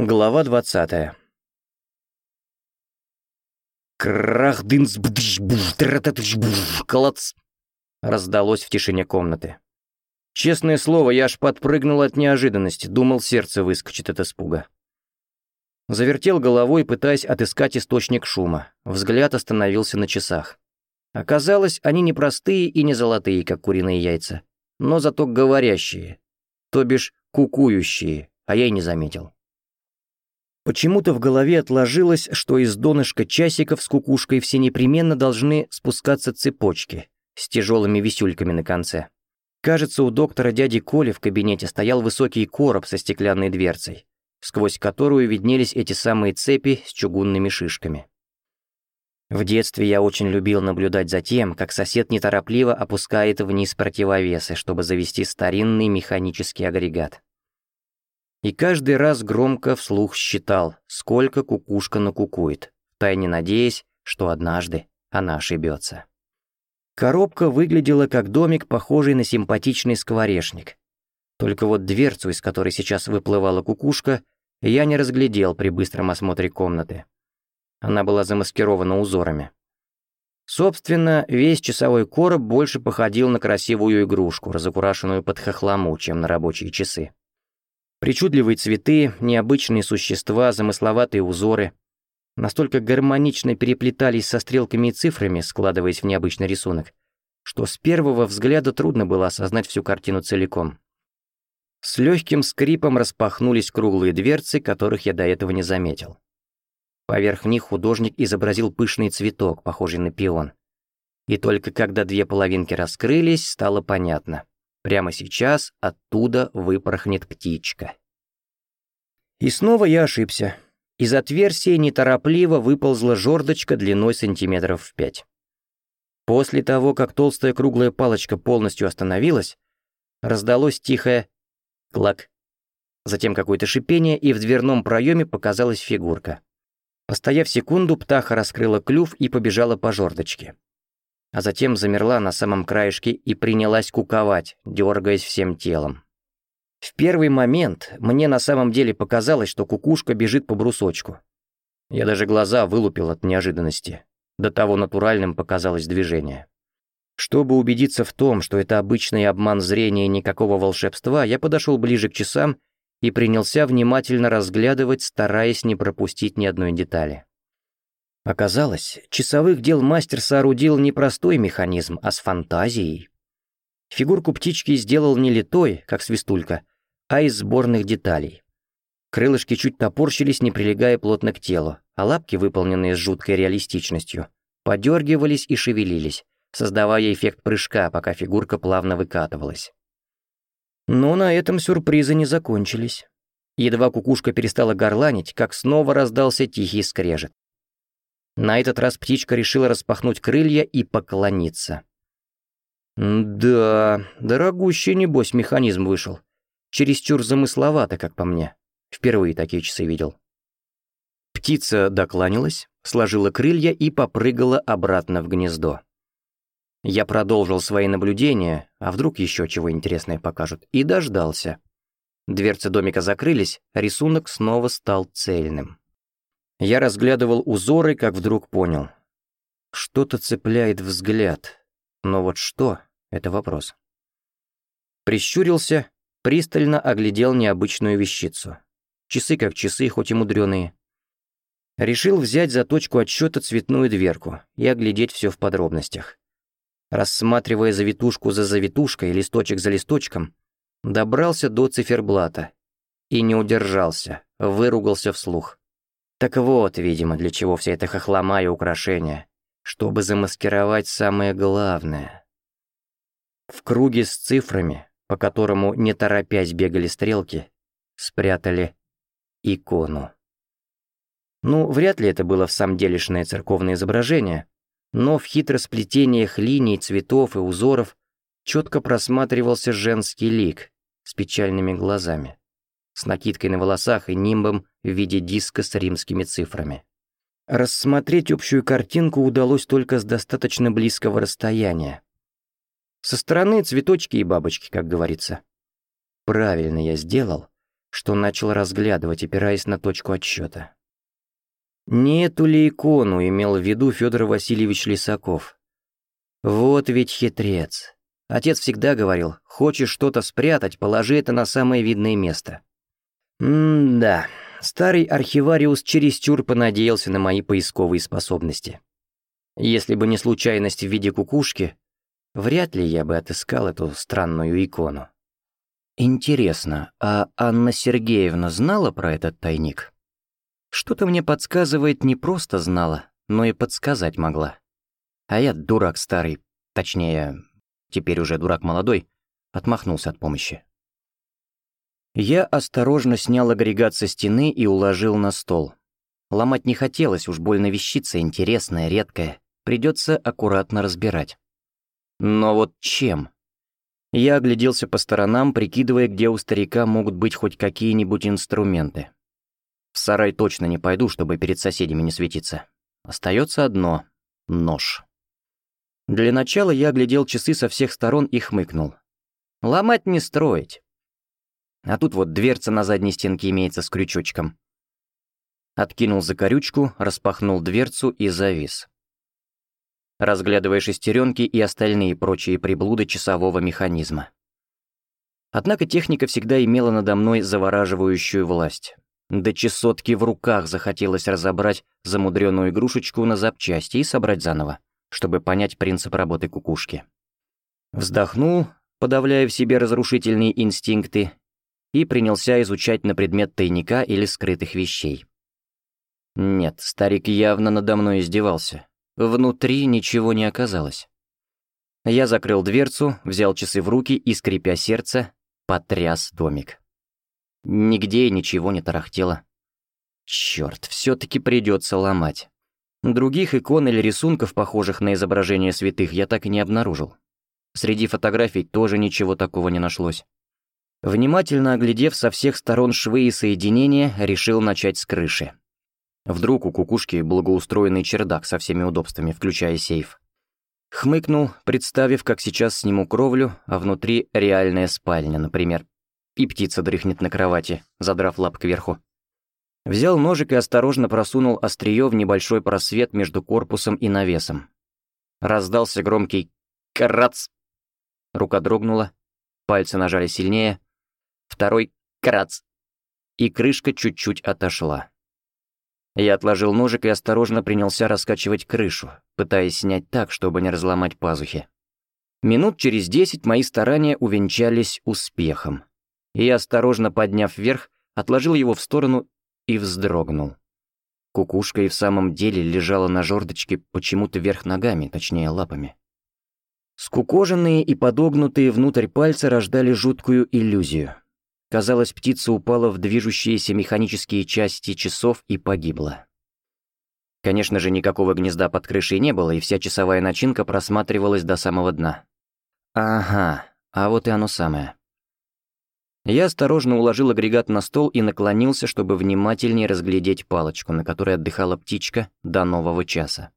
Глава двадцатая. крах дынс колоц раздалось в тишине комнаты. Честное слово, я аж подпрыгнул от неожиданности, думал, сердце выскочит от испуга. Завертел головой, пытаясь отыскать источник шума. Взгляд остановился на часах. Оказалось, они не простые и не золотые, как куриные яйца, но зато говорящие, то бишь кукующие, а я и не заметил. Почему-то в голове отложилось, что из донышка часиков с кукушкой все непременно должны спускаться цепочки с тяжелыми висюльками на конце. Кажется, у доктора дяди Коли в кабинете стоял высокий короб со стеклянной дверцей, сквозь которую виднелись эти самые цепи с чугунными шишками. В детстве я очень любил наблюдать за тем, как сосед неторопливо опускает вниз противовесы, чтобы завести старинный механический агрегат. И каждый раз громко вслух считал, сколько кукушка накукует, тайне надеясь, что однажды она ошибется. Коробка выглядела как домик, похожий на симпатичный скворечник. Только вот дверцу, из которой сейчас выплывала кукушка, я не разглядел при быстром осмотре комнаты. Она была замаскирована узорами. Собственно, весь часовой короб больше походил на красивую игрушку, разукрашенную под хохлому, чем на рабочие часы. Причудливые цветы, необычные существа, замысловатые узоры настолько гармонично переплетались со стрелками и цифрами, складываясь в необычный рисунок, что с первого взгляда трудно было осознать всю картину целиком. С легким скрипом распахнулись круглые дверцы, которых я до этого не заметил. Поверх них художник изобразил пышный цветок, похожий на пион. И только когда две половинки раскрылись, стало понятно. Прямо сейчас оттуда выпорхнет птичка. И снова я ошибся. Из отверстия неторопливо выползла жердочка длиной сантиметров в пять. После того, как толстая круглая палочка полностью остановилась, раздалось тихое «клак». Затем какое-то шипение, и в дверном проеме показалась фигурка. Постояв секунду, птаха раскрыла клюв и побежала по жердочке а затем замерла на самом краешке и принялась куковать, дергаясь всем телом. В первый момент мне на самом деле показалось, что кукушка бежит по брусочку. Я даже глаза вылупил от неожиданности. До того натуральным показалось движение. Чтобы убедиться в том, что это обычный обман зрения и никакого волшебства, я подошел ближе к часам и принялся внимательно разглядывать, стараясь не пропустить ни одной детали. Оказалось, часовых дел мастер соорудил не простой механизм, а с фантазией. Фигурку птички сделал не литой, как свистулька, а из сборных деталей. Крылышки чуть топорщились, не прилегая плотно к телу, а лапки, выполненные с жуткой реалистичностью, подергивались и шевелились, создавая эффект прыжка, пока фигурка плавно выкатывалась. Но на этом сюрпризы не закончились. Едва кукушка перестала горланить, как снова раздался тихий скрежет. На этот раз птичка решила распахнуть крылья и поклониться. «Да, дорогущий, небось, механизм вышел. Чересчур замысловато, как по мне. Впервые такие часы видел». Птица докланялась, сложила крылья и попрыгала обратно в гнездо. Я продолжил свои наблюдения, а вдруг еще чего интересное покажут, и дождался. Дверцы домика закрылись, рисунок снова стал цельным. Я разглядывал узоры, как вдруг понял. Что-то цепляет взгляд. Но вот что — это вопрос. Прищурился, пристально оглядел необычную вещицу. Часы как часы, хоть и мудреные. Решил взять за точку отсчета цветную дверку и оглядеть все в подробностях. Рассматривая завитушку за завитушкой, листочек за листочком, добрался до циферблата и не удержался, выругался вслух. Так вот, видимо, для чего вся эта хохлома и украшения. Чтобы замаскировать самое главное. В круге с цифрами, по которому не торопясь бегали стрелки, спрятали икону. Ну, вряд ли это было в самом делешное церковное изображение, но в хитросплетениях линий, цветов и узоров четко просматривался женский лик с печальными глазами с накидкой на волосах и нимбом в виде диска с римскими цифрами. Рассмотреть общую картинку удалось только с достаточно близкого расстояния. Со стороны цветочки и бабочки, как говорится. Правильно я сделал, что начал разглядывать, опираясь на точку отсчета. Не эту ли икону имел в виду Федор Васильевич Лисаков? Вот ведь хитрец. Отец всегда говорил, хочешь что-то спрятать, положи это на самое видное место. М-да, старый архивариус чересчур понадеялся на мои поисковые способности. Если бы не случайность в виде кукушки, вряд ли я бы отыскал эту странную икону. Интересно, а Анна Сергеевна знала про этот тайник? Что-то мне подсказывает, не просто знала, но и подсказать могла. А я дурак старый, точнее, теперь уже дурак молодой, отмахнулся от помощи. Я осторожно снял агрегат со стены и уложил на стол. Ломать не хотелось, уж больно вещица интересная, редкая. Придется аккуратно разбирать. Но вот чем? Я огляделся по сторонам, прикидывая, где у старика могут быть хоть какие-нибудь инструменты. В сарай точно не пойду, чтобы перед соседями не светиться. Остается одно — нож. Для начала я оглядел часы со всех сторон и хмыкнул. Ломать не строить. А тут вот дверца на задней стенке имеется с крючочком. Откинул закорючку, распахнул дверцу и завис. Разглядывая шестеренки и остальные прочие приблуды часового механизма. Однако техника всегда имела надо мной завораживающую власть. До чесотки в руках захотелось разобрать замудренную игрушечку на запчасти и собрать заново чтобы понять принцип работы кукушки. Вздохнул, подавляя в себе разрушительные инстинкты, и принялся изучать на предмет тайника или скрытых вещей. Нет, старик явно надо мной издевался. Внутри ничего не оказалось. Я закрыл дверцу, взял часы в руки и, скрипя сердце, потряс домик. Нигде ничего не тарахтело. Черт, все-таки придется ломать. Других икон или рисунков, похожих на изображения святых, я так и не обнаружил. Среди фотографий тоже ничего такого не нашлось. Внимательно оглядев со всех сторон швы и соединения, решил начать с крыши. Вдруг у кукушки благоустроенный чердак со всеми удобствами, включая сейф. Хмыкнул, представив, как сейчас сниму кровлю, а внутри реальная спальня, например. И птица дрыхнет на кровати, задрав лап кверху. Взял ножик и осторожно просунул острие в небольшой просвет между корпусом и навесом. Раздался громкий «карац». Рука дрогнула, пальцы нажали сильнее. Второй «карац». И крышка чуть-чуть отошла. Я отложил ножик и осторожно принялся раскачивать крышу, пытаясь снять так, чтобы не разломать пазухи. Минут через десять мои старания увенчались успехом. И осторожно подняв вверх, отложил его в сторону и вздрогнул. Кукушка и в самом деле лежала на жердочке почему-то вверх ногами, точнее лапами. Скукоженные и подогнутые внутрь пальцы рождали жуткую иллюзию. Казалось, птица упала в движущиеся механические части часов и погибла. Конечно же, никакого гнезда под крышей не было, и вся часовая начинка просматривалась до самого дна. Ага, а вот и оно самое. Я осторожно уложил агрегат на стол и наклонился, чтобы внимательнее разглядеть палочку, на которой отдыхала птичка до нового часа.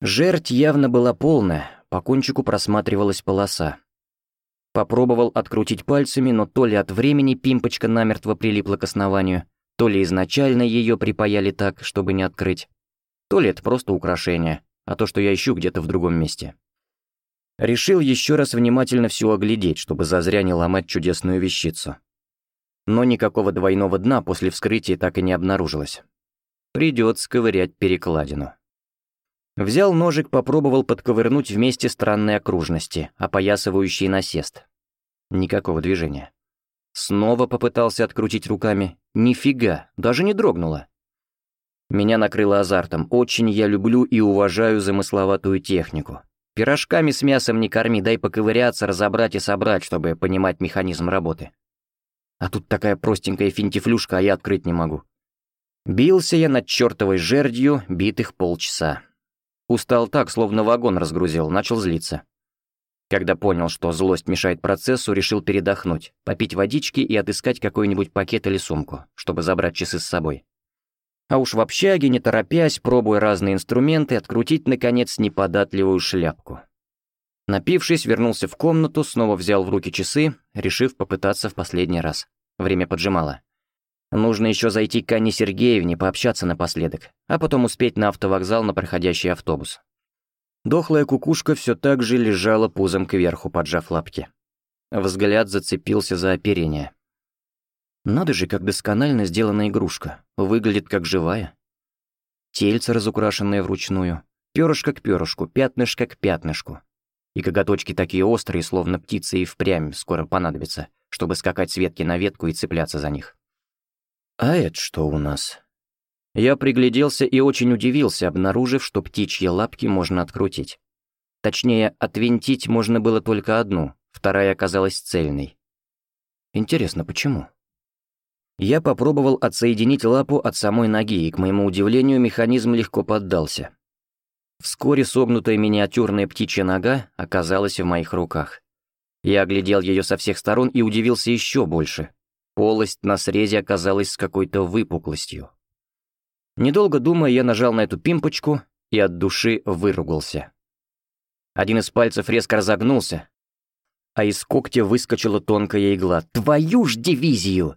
Жерть явно была полная, по кончику просматривалась полоса. Попробовал открутить пальцами, но то ли от времени пимпочка намертво прилипла к основанию, то ли изначально ее припаяли так, чтобы не открыть, то ли это просто украшение, а то, что я ищу где-то в другом месте. Решил еще раз внимательно все оглядеть, чтобы зазря не ломать чудесную вещицу. Но никакого двойного дна после вскрытия так и не обнаружилось. Придется ковырять перекладину. Взял ножик, попробовал подковырнуть вместе странные окружности, опоясывающие насест. Никакого движения. Снова попытался открутить руками. Нифига, даже не дрогнуло. Меня накрыло азартом. Очень я люблю и уважаю замысловатую технику. Пирожками с мясом не корми, дай поковыряться, разобрать и собрать, чтобы понимать механизм работы. А тут такая простенькая финтифлюшка, а я открыть не могу. Бился я над чертовой жердью битых полчаса. Устал так, словно вагон разгрузил, начал злиться. Когда понял, что злость мешает процессу, решил передохнуть, попить водички и отыскать какой-нибудь пакет или сумку, чтобы забрать часы с собой. А уж в общаге, не торопясь, пробуя разные инструменты, открутить, наконец, неподатливую шляпку. Напившись, вернулся в комнату, снова взял в руки часы, решив попытаться в последний раз. время поджимало. Нужно еще зайти к Анне Сергеевне, пообщаться напоследок, а потом успеть на автовокзал на проходящий автобус. Дохлая кукушка все так же лежала пузом кверху, поджав лапки. Взгляд зацепился за оперение. Надо же, как досконально сделана игрушка. Выглядит как живая. Тельце разукрашенное вручную. Перышко к перышку, пятнышко к пятнышку. И коготочки такие острые, словно птицы и впрямь скоро понадобятся, чтобы скакать с ветки на ветку и цепляться за них. А это что у нас? Я пригляделся и очень удивился, обнаружив, что птичьи лапки можно открутить. Точнее, отвинтить можно было только одну, вторая оказалась цельной. Интересно, почему? Я попробовал отсоединить лапу от самой ноги, и, к моему удивлению, механизм легко поддался. Вскоре согнутая миниатюрная птичья нога оказалась в моих руках. Я оглядел ее со всех сторон и удивился еще больше. Полость на срезе оказалась с какой-то выпуклостью. Недолго думая, я нажал на эту пимпочку и от души выругался. Один из пальцев резко разогнулся, а из когтя выскочила тонкая игла. «Твою ж дивизию!»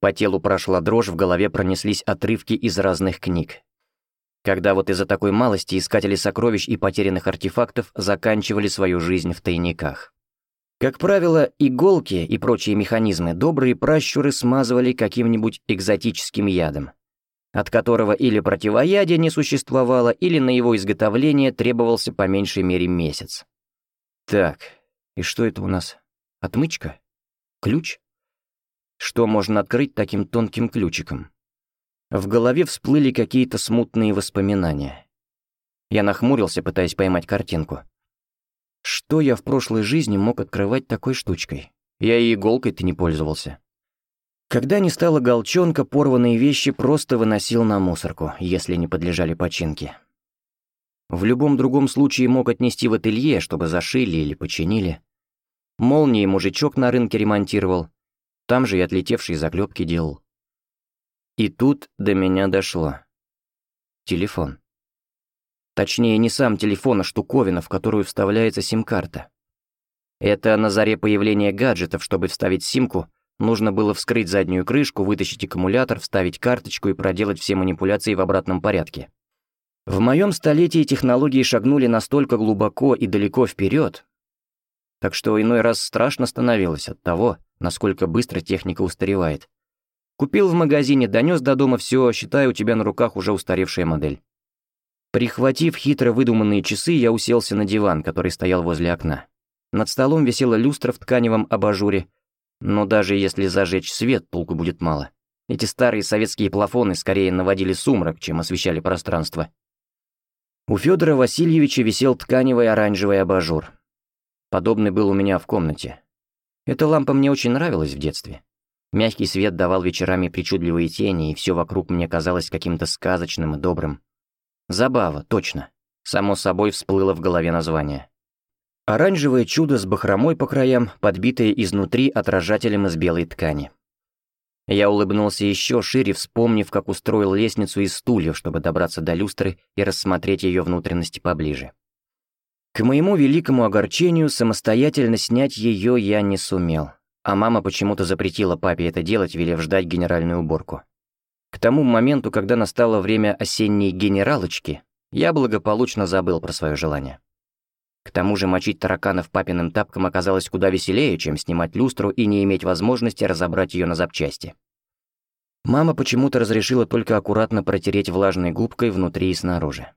По телу прошла дрожь, в голове пронеслись отрывки из разных книг. Когда вот из-за такой малости искатели сокровищ и потерянных артефактов заканчивали свою жизнь в тайниках. Как правило, иголки и прочие механизмы добрые пращуры смазывали каким-нибудь экзотическим ядом, от которого или противоядия не существовало, или на его изготовление требовался по меньшей мере месяц. Так, и что это у нас? Отмычка? Ключ? Что можно открыть таким тонким ключиком? В голове всплыли какие-то смутные воспоминания. Я нахмурился, пытаясь поймать картинку. Что я в прошлой жизни мог открывать такой штучкой? Я и иголкой-то не пользовался. Когда не стало голчонка, порванные вещи просто выносил на мусорку, если не подлежали починке. В любом другом случае мог отнести в ателье, чтобы зашили или починили. Молнии мужичок на рынке ремонтировал, там же и отлетевшие заклепки делал. И тут до меня дошло. Телефон. Точнее, не сам телефон, а штуковина, в которую вставляется сим-карта. Это на заре появления гаджетов, чтобы вставить симку, нужно было вскрыть заднюю крышку, вытащить аккумулятор, вставить карточку и проделать все манипуляции в обратном порядке. В моем столетии технологии шагнули настолько глубоко и далеко вперед, так что иной раз страшно становилось от того, насколько быстро техника устаревает. Купил в магазине, донес до дома все, считаю, у тебя на руках уже устаревшая модель. Прихватив хитро выдуманные часы, я уселся на диван, который стоял возле окна. Над столом висела люстра в тканевом абажуре, но даже если зажечь свет, толку будет мало. Эти старые советские плафоны скорее наводили сумрак, чем освещали пространство. У Федора Васильевича висел тканевый оранжевый абажур. Подобный был у меня в комнате. Эта лампа мне очень нравилась в детстве. Мягкий свет давал вечерами причудливые тени, и все вокруг мне казалось каким-то сказочным и добрым. Забава, точно. Само собой всплыло в голове название. Оранжевое чудо с бахромой по краям, подбитое изнутри отражателем из белой ткани. Я улыбнулся еще шире, вспомнив, как устроил лестницу из стульев, чтобы добраться до люстры и рассмотреть ее внутренности поближе. К моему великому огорчению, самостоятельно снять ее я не сумел, а мама почему-то запретила папе это делать, велев ждать генеральную уборку. К тому моменту, когда настало время осенней генералочки, я благополучно забыл про свое желание. К тому же мочить тараканов папиным тапком оказалось куда веселее, чем снимать люстру и не иметь возможности разобрать ее на запчасти. Мама почему-то разрешила только аккуратно протереть влажной губкой внутри и снаружи.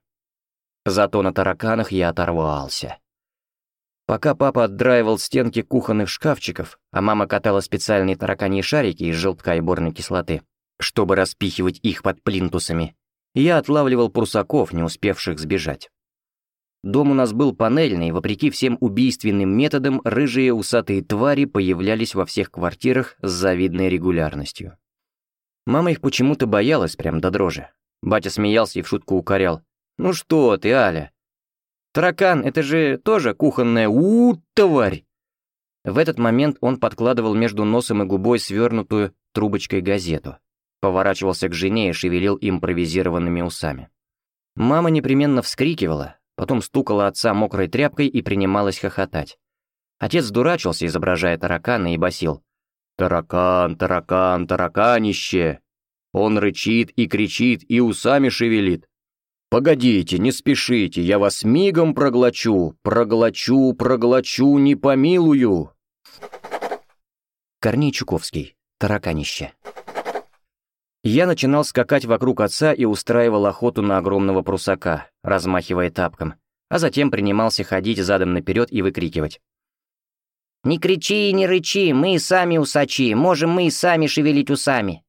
Зато на тараканах я оторвался. Пока папа отдраивал стенки кухонных шкафчиков, а мама катала специальные тараканьи шарики из желтка и борной кислоты, чтобы распихивать их под плинтусами, я отлавливал прусаков, не успевших сбежать. Дом у нас был панельный, вопреки всем убийственным методам, рыжие усатые твари появлялись во всех квартирах с завидной регулярностью. Мама их почему-то боялась прям до дрожи. Батя смеялся и в шутку укорял. «Ну что ты, Аля? Таракан — это же тоже кухонная у, -у тварь!» В этот момент он подкладывал между носом и губой свернутую трубочкой газету, поворачивался к жене и шевелил импровизированными усами. Мама непременно вскрикивала, потом стукала отца мокрой тряпкой и принималась хохотать. Отец дурачился, изображая таракана, и басил. «Таракан, таракан, тараканище!» Он рычит и кричит, и усами шевелит. «Погодите, не спешите, я вас мигом проглочу, проглочу, проглочу, не помилую!» Корней Чуковский. Тараканище. Я начинал скакать вокруг отца и устраивал охоту на огромного прусака, размахивая тапком, а затем принимался ходить задом наперед и выкрикивать. «Не кричи и не рычи, мы сами усачи, можем мы сами шевелить усами».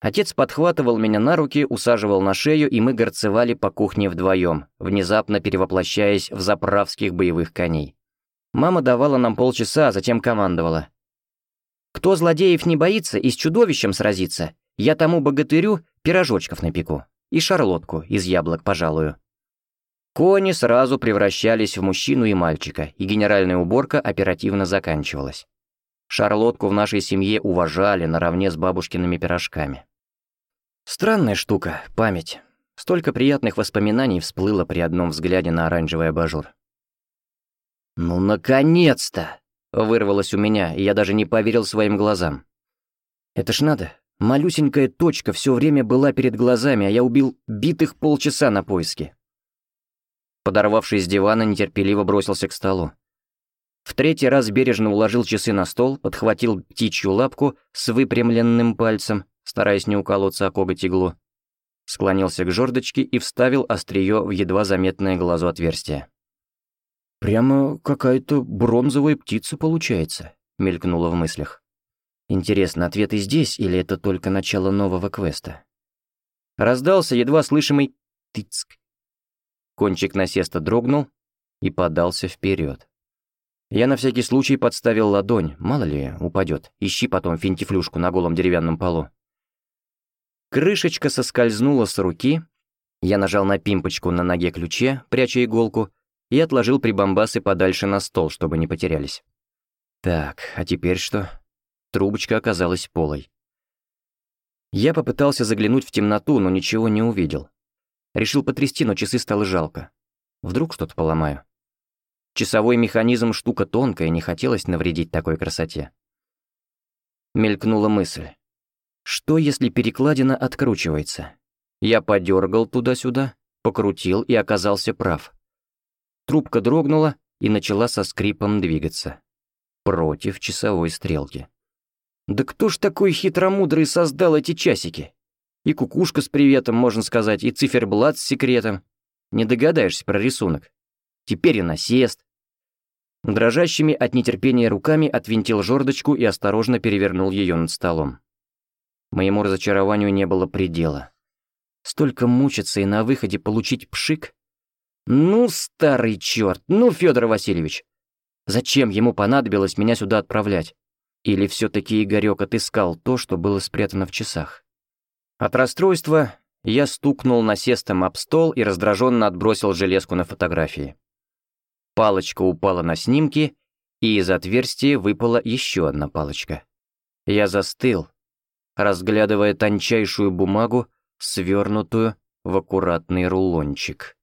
Отец подхватывал меня на руки, усаживал на шею, и мы горцевали по кухне вдвоем, внезапно перевоплощаясь в заправских боевых коней. Мама давала нам полчаса, а затем командовала. «Кто злодеев не боится и с чудовищем сразится, я тому богатырю пирожочков напеку и шарлотку из яблок пожалую». Кони сразу превращались в мужчину и мальчика, и генеральная уборка оперативно заканчивалась. Шарлотку в нашей семье уважали наравне с бабушкиными пирожками. Странная штука, память. Столько приятных воспоминаний всплыло при одном взгляде на оранжевый абажур. «Ну, наконец-то!» — вырвалось у меня, и я даже не поверил своим глазам. «Это ж надо. Малюсенькая точка все время была перед глазами, а я убил битых полчаса на поиски. Подорвавшись с дивана, нетерпеливо бросился к столу. В третий раз бережно уложил часы на стол, подхватил птичью лапку с выпрямленным пальцем, стараясь не уколоться о коготь иглу, склонился к жердочке и вставил острие в едва заметное глазу отверстие. «Прямо какая-то бронзовая птица получается», — мелькнуло в мыслях. «Интересно, ответ и здесь, или это только начало нового квеста?» Раздался едва слышимый «тыцк», Кончик насеста дрогнул и подался вперед. Я на всякий случай подставил ладонь, мало ли, упадет. Ищи потом финтифлюшку на голом деревянном полу. Крышечка соскользнула с руки, я нажал на пимпочку на ноге ключе, пряча иголку, и отложил прибамбасы подальше на стол, чтобы не потерялись. Так, а теперь что? Трубочка оказалась полой. Я попытался заглянуть в темноту, но ничего не увидел. Решил потрясти, но часы стало жалко. Вдруг что-то поломаю. Часовой механизм штука тонкая, не хотелось навредить такой красоте. Мелькнула мысль. Что, если перекладина откручивается? Я подергал туда-сюда, покрутил и оказался прав. Трубка дрогнула и начала со скрипом двигаться. Против часовой стрелки. Да кто ж такой хитромудрый создал эти часики? И кукушка с приветом, можно сказать, и циферблат с секретом. Не догадаешься про рисунок. Теперь и насест. Дрожащими от нетерпения руками отвинтил жердочку и осторожно перевернул ее над столом. Моему разочарованию не было предела. Столько мучиться и на выходе получить пшик? Ну, старый черт, ну, Федор Васильевич. Зачем ему понадобилось меня сюда отправлять? Или все-таки Игорек отыскал то, что было спрятано в часах? От расстройства я стукнул насестом об стол и раздраженно отбросил железку на фотографии. Палочка упала на снимки, и из отверстия выпала еще одна палочка. Я застыл, разглядывая тончайшую бумагу, свернутую в аккуратный рулончик.